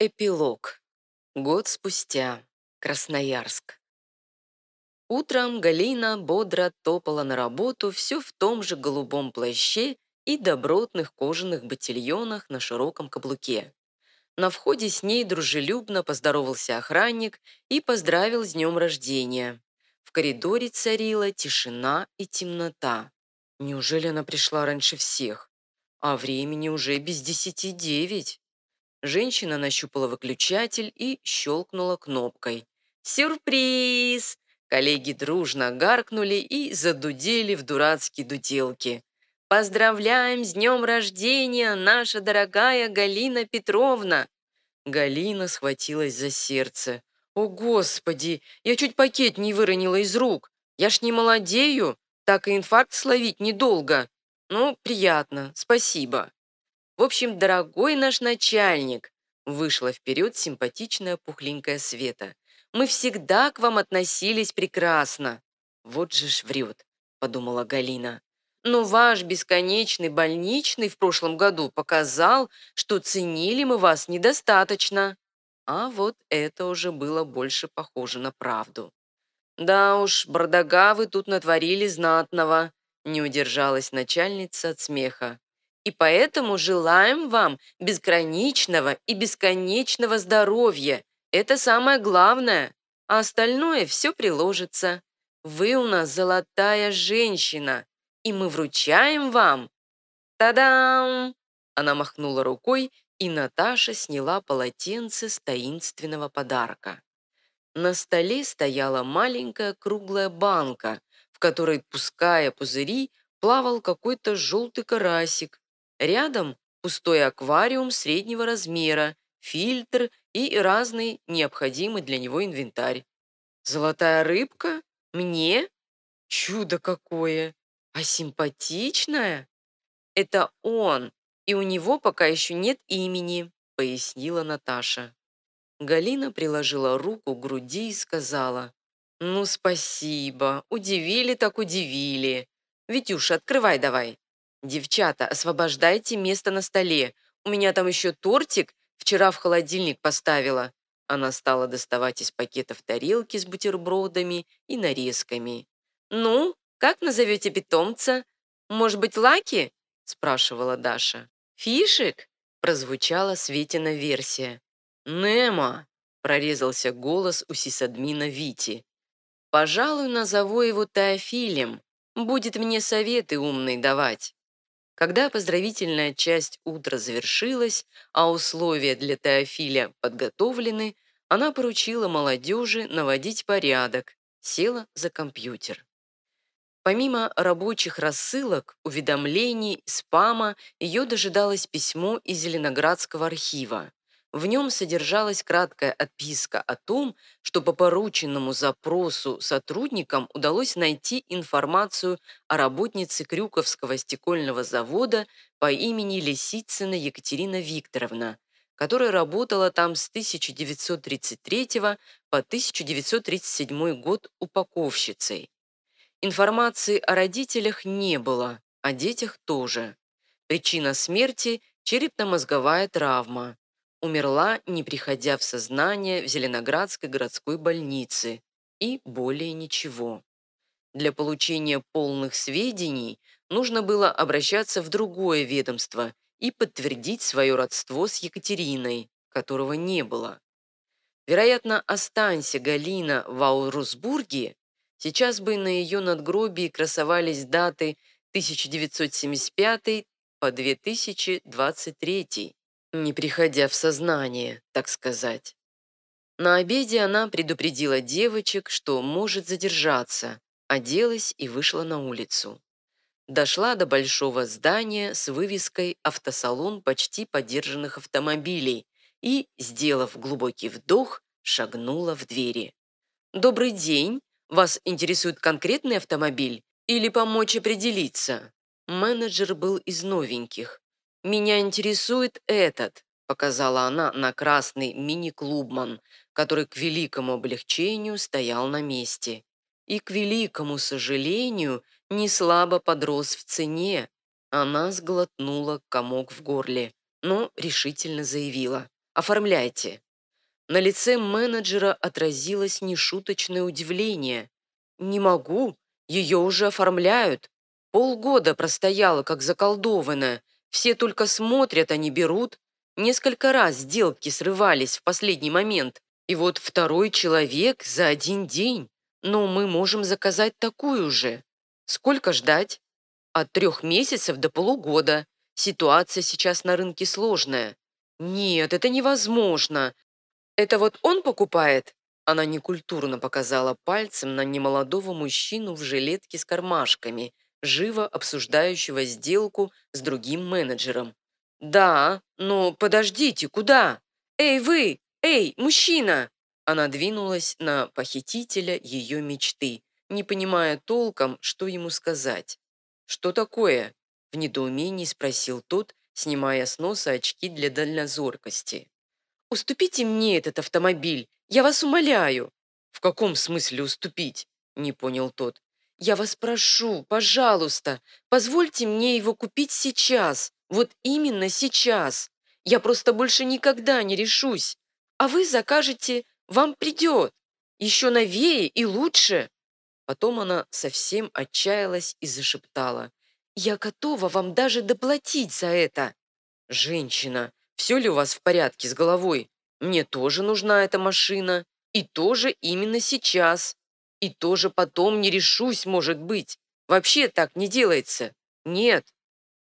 Эпилог. Год спустя. Красноярск. Утром Галина бодро топала на работу все в том же голубом плаще и добротных кожаных ботильонах на широком каблуке. На входе с ней дружелюбно поздоровался охранник и поздравил с днем рождения. В коридоре царила тишина и темнота. Неужели она пришла раньше всех? А времени уже без десяти девять. Женщина нащупала выключатель и щелкнула кнопкой. «Сюрприз!» Коллеги дружно гаркнули и задудели в дурацкие дуделки. «Поздравляем с днем рождения, наша дорогая Галина Петровна!» Галина схватилась за сердце. «О, Господи! Я чуть пакет не выронила из рук! Я ж не молодею, так и инфаркт словить недолго. Ну, приятно, спасибо!» В общем, дорогой наш начальник, вышла вперед симпатичная пухленькая Света. Мы всегда к вам относились прекрасно. Вот же ж врет, подумала Галина. Но ваш бесконечный больничный в прошлом году показал, что ценили мы вас недостаточно. А вот это уже было больше похоже на правду. Да уж, бардага вы тут натворили знатного, не удержалась начальница от смеха и поэтому желаем вам безграничного и бесконечного здоровья. Это самое главное, а остальное все приложится. Вы у нас золотая женщина, и мы вручаем вам. Та-дам! Она махнула рукой, и Наташа сняла полотенце с таинственного подарка. На столе стояла маленькая круглая банка, в которой, пуская пузыри, плавал какой-то желтый карасик, Рядом пустой аквариум среднего размера, фильтр и разный необходимый для него инвентарь. Золотая рыбка? Мне? Чудо какое! А симпатичная? Это он, и у него пока еще нет имени, пояснила Наташа. Галина приложила руку к груди и сказала, «Ну, спасибо, удивили так удивили. Витюш, открывай давай». «Девчата, освобождайте место на столе. У меня там еще тортик, вчера в холодильник поставила». Она стала доставать из пакетов тарелки с бутербродами и нарезками. «Ну, как назовете питомца? Может быть, Лаки?» – спрашивала Даша. «Фишек?» – прозвучала Светина версия. «Немо!» – прорезался голос у сисадмина Вити. «Пожалуй, назову его Теофилем. Будет мне советы умные давать». Когда поздравительная часть утра завершилась, а условия для Теофиля подготовлены, она поручила молодежи наводить порядок, села за компьютер. Помимо рабочих рассылок, уведомлений, спама, ее дожидалось письмо из Зеленоградского архива. В нем содержалась краткая отписка о том, что по порученному запросу сотрудникам удалось найти информацию о работнице Крюковского стекольного завода по имени Лисицына Екатерина Викторовна, которая работала там с 1933 по 1937 год упаковщицей. Информации о родителях не было, о детях тоже. Причина смерти – черепно-мозговая травма умерла, не приходя в сознание в Зеленоградской городской больнице, и более ничего. Для получения полных сведений нужно было обращаться в другое ведомство и подтвердить свое родство с Екатериной, которого не было. Вероятно, останься Галина в Аурусбурге, сейчас бы на ее надгробии красовались даты 1975 по 2023 не приходя в сознание, так сказать. На обеде она предупредила девочек, что может задержаться, оделась и вышла на улицу. Дошла до большого здания с вывеской «Автосалон почти подержанных автомобилей» и, сделав глубокий вдох, шагнула в двери. «Добрый день! Вас интересует конкретный автомобиль или помочь определиться?» Менеджер был из новеньких, «Меня интересует этот», – показала она на красный мини-клубман, который к великому облегчению стоял на месте. И к великому сожалению не слабо подрос в цене. Она сглотнула комок в горле, но решительно заявила. Оформляйте». На лице менеджера отразилось нешуточное удивление. «Не могу, ее уже оформляют. Полгода простояла, как заколдованная. Все только смотрят, а не берут. Несколько раз сделки срывались в последний момент. И вот второй человек за один день. Но мы можем заказать такую же. Сколько ждать? От трех месяцев до полугода. Ситуация сейчас на рынке сложная. Нет, это невозможно. Это вот он покупает? Она некультурно показала пальцем на немолодого мужчину в жилетке с кармашками, живо обсуждающего сделку с другим менеджером. «Да, но подождите, куда? Эй, вы! Эй, мужчина!» Она двинулась на похитителя ее мечты, не понимая толком, что ему сказать. «Что такое?» – в недоумении спросил тот, снимая с носа очки для дальнозоркости. «Уступите мне этот автомобиль, я вас умоляю». «В каком смысле уступить?» – не понял тот. «Я вас прошу, пожалуйста, позвольте мне его купить сейчас, вот именно сейчас. Я просто больше никогда не решусь. А вы закажете, вам придет. Еще новее и лучше». Потом она совсем отчаялась и зашептала. «Я готова вам даже доплатить за это». «Женщина, все ли у вас в порядке с головой? Мне тоже нужна эта машина. И тоже именно сейчас. И тоже потом не решусь, может быть. Вообще так не делается. Нет.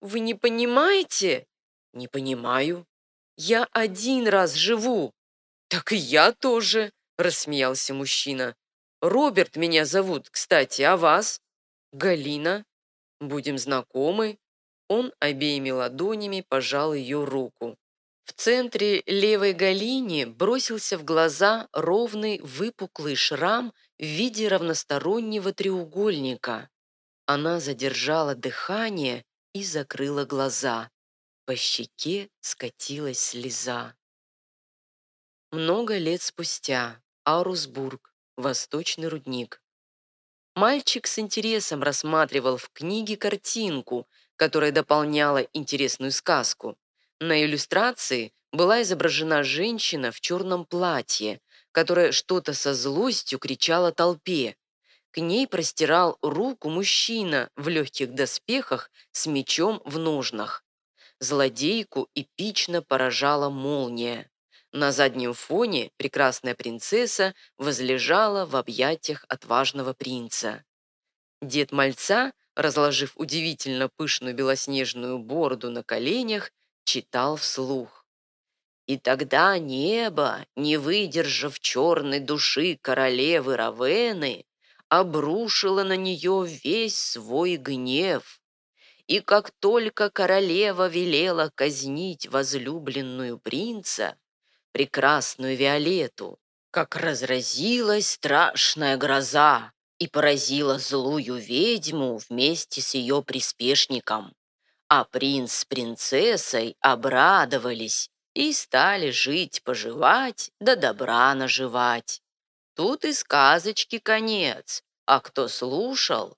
Вы не понимаете? Не понимаю. Я один раз живу. Так и я тоже, рассмеялся мужчина. Роберт меня зовут, кстати, а вас? Галина. Будем знакомы. Он обеими ладонями пожал ее руку. В центре левой Галине бросился в глаза ровный выпуклый шрам в виде равностороннего треугольника. Она задержала дыхание и закрыла глаза. По щеке скатилась слеза. Много лет спустя. Арусбург. Восточный рудник. Мальчик с интересом рассматривал в книге картинку, которая дополняла интересную сказку. На иллюстрации была изображена женщина в черном платье, которая что-то со злостью кричала толпе. К ней простирал руку мужчина в легких доспехах с мечом в ножнах. Злодейку эпично поражала молния. На заднем фоне прекрасная принцесса возлежала в объятиях отважного принца. Дед мальца, разложив удивительно пышную белоснежную бороду на коленях, читал вслух. И тогда небо, не выдержав черной души королевы Равены, обрушило на нее весь свой гнев. И как только королева велела казнить возлюбленную принца, прекрасную Виолету, как разразилась страшная гроза и поразила злую ведьму вместе с ее приспешником. А принц с принцессой обрадовались и стали жить-поживать, да добра наживать. Тут и сказочки конец, а кто слушал?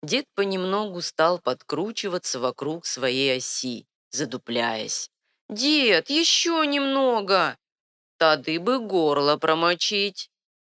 Дед понемногу стал подкручиваться вокруг своей оси, задупляясь. «Дед, еще немного!» «Тады бы горло промочить!»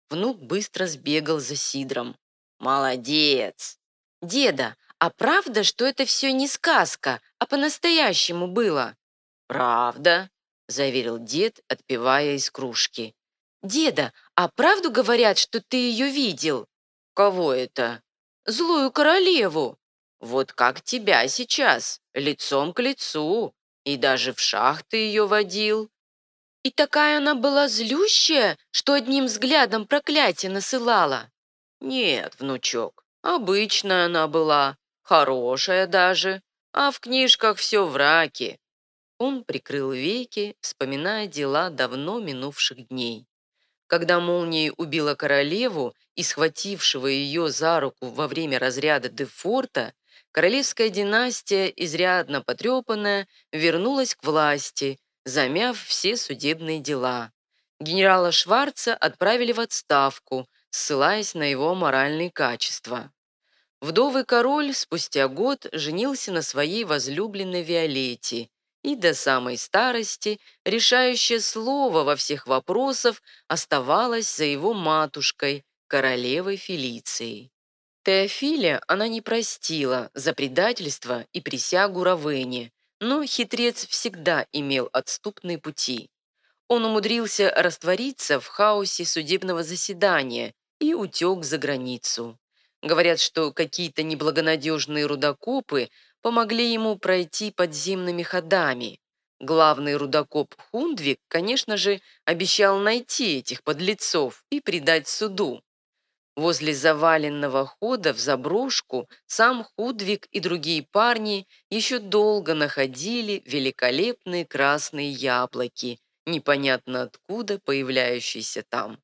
Внук быстро сбегал за Сидром. «Молодец!» «Деда, а правда, что это все не сказка, а по-настоящему было?» «Правда», — заверил дед, отпивая из кружки. «Деда, а правду говорят, что ты ее видел?» «Кого это?» «Злую королеву». «Вот как тебя сейчас, лицом к лицу, и даже в шах ты ее водил». «И такая она была злющая, что одним взглядом проклятие насылала?» «Нет, внучок, обычная она была, хорошая даже, а в книжках все враки». Он прикрыл веки, вспоминая дела давно минувших дней. Когда молнией убила королеву и схватившего ее за руку во время разряда Дефорта, королевская династия, изрядно потрепанная, вернулась к власти, замяв все судебные дела. Генерала Шварца отправили в отставку, ссылаясь на его моральные качества. Вдовый король спустя год женился на своей возлюбленной Виолетте и до самой старости решающее слово во всех вопросах оставалось за его матушкой, королевой Фелицией. Теофиля она не простила за предательство и присягу Равене, но хитрец всегда имел отступные пути. Он умудрился раствориться в хаосе судебного заседания и утек за границу. Говорят, что какие-то неблагонадежные рудокопы помогли ему пройти подземными ходами. Главный рудокоп Хундвик, конечно же, обещал найти этих подлецов и предать суду. Возле заваленного хода в заброшку сам Худвик и другие парни еще долго находили великолепные красные яблоки, непонятно откуда появляющиеся там.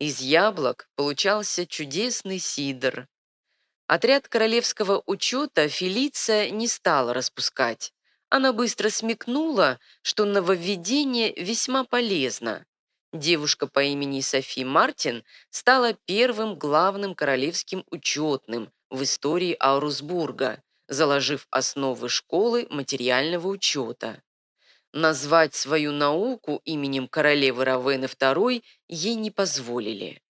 Из яблок получался чудесный сидр. Отряд королевского учета Фелиция не стала распускать. Она быстро смекнула, что нововведение весьма полезно. Девушка по имени Софи Мартин стала первым главным королевским учетным в истории Аурусбурга, заложив основы школы материального учета. Назвать свою науку именем королевы Равены II ей не позволили.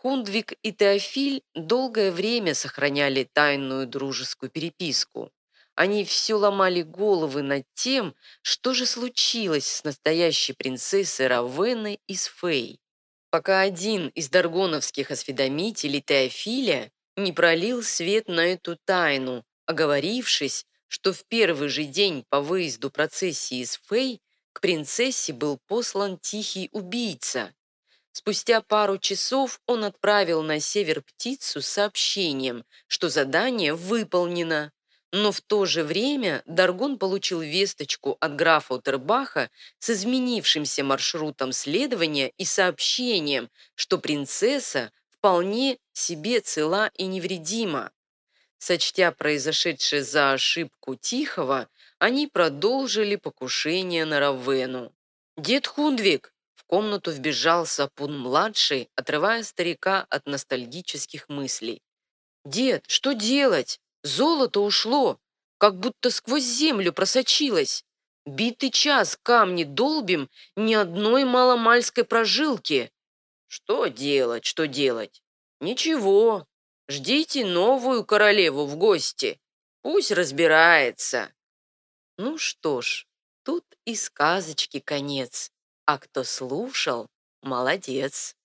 Хундвик и Теофиль долгое время сохраняли тайную дружескую переписку. Они все ломали головы над тем, что же случилось с настоящей принцессой Равенной из Фей. Пока один из даргоновских осведомителей Теофиля не пролил свет на эту тайну, оговорившись, что в первый же день по выезду процессии из Фей к принцессе был послан тихий убийца. Спустя пару часов он отправил на север птицу с сообщением, что задание выполнено. Но в то же время Даргон получил весточку от графа Утербаха с изменившимся маршрутом следования и сообщением, что принцесса вполне себе цела и невредима. Сочтя произошедшее за ошибку Тихого, они продолжили покушение на Равену. «Дед Хундвик!» Комнату вбежал Сапун-младший, отрывая старика от ностальгических мыслей. «Дед, что делать?» Золото ушло, как будто сквозь землю просочилось. Битый час камни долбим ни одной маломальской прожилки. Что делать, что делать? Ничего, ждите новую королеву в гости. Пусть разбирается. Ну что ж, тут и сказочки конец. А кто слушал, молодец.